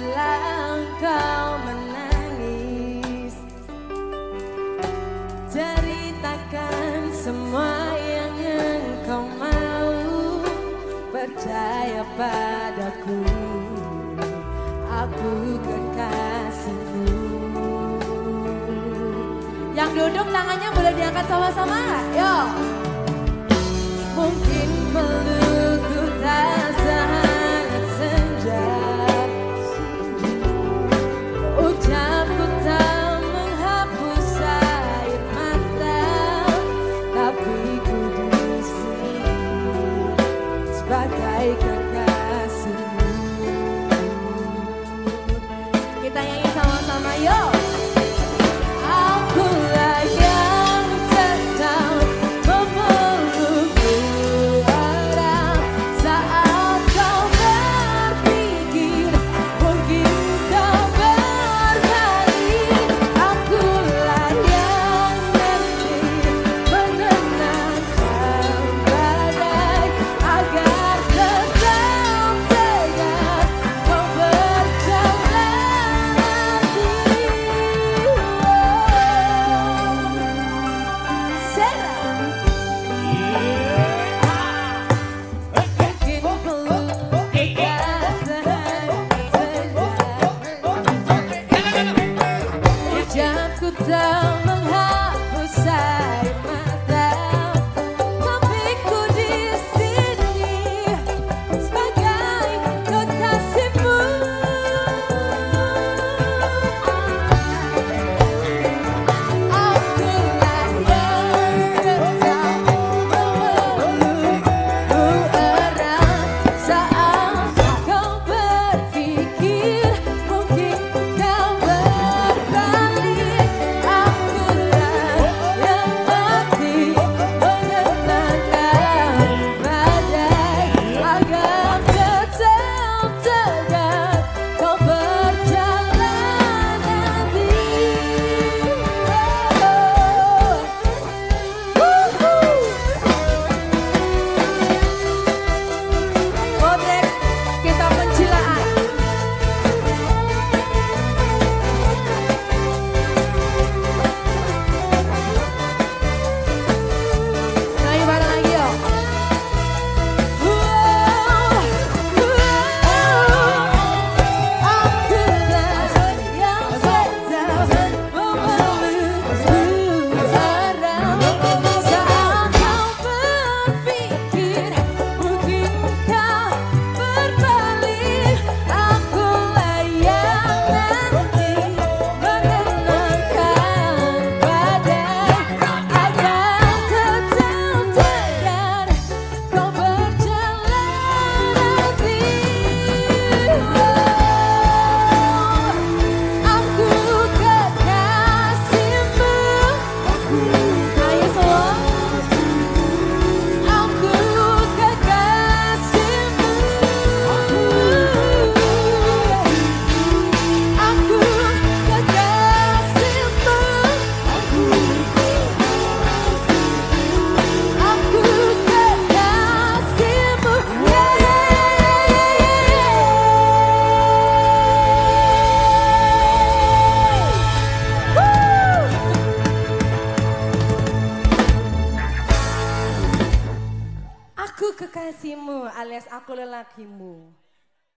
bila engkau menangis. Ceritakan semua yang kau mau. Percaya padaku. Aku kekasihmu. Yang duduk tangannya boleh diangkat sama-sama? Yo. Mungkin melulu. but I can bisa menghapus saya. kekasihmu alias aku lelakimu.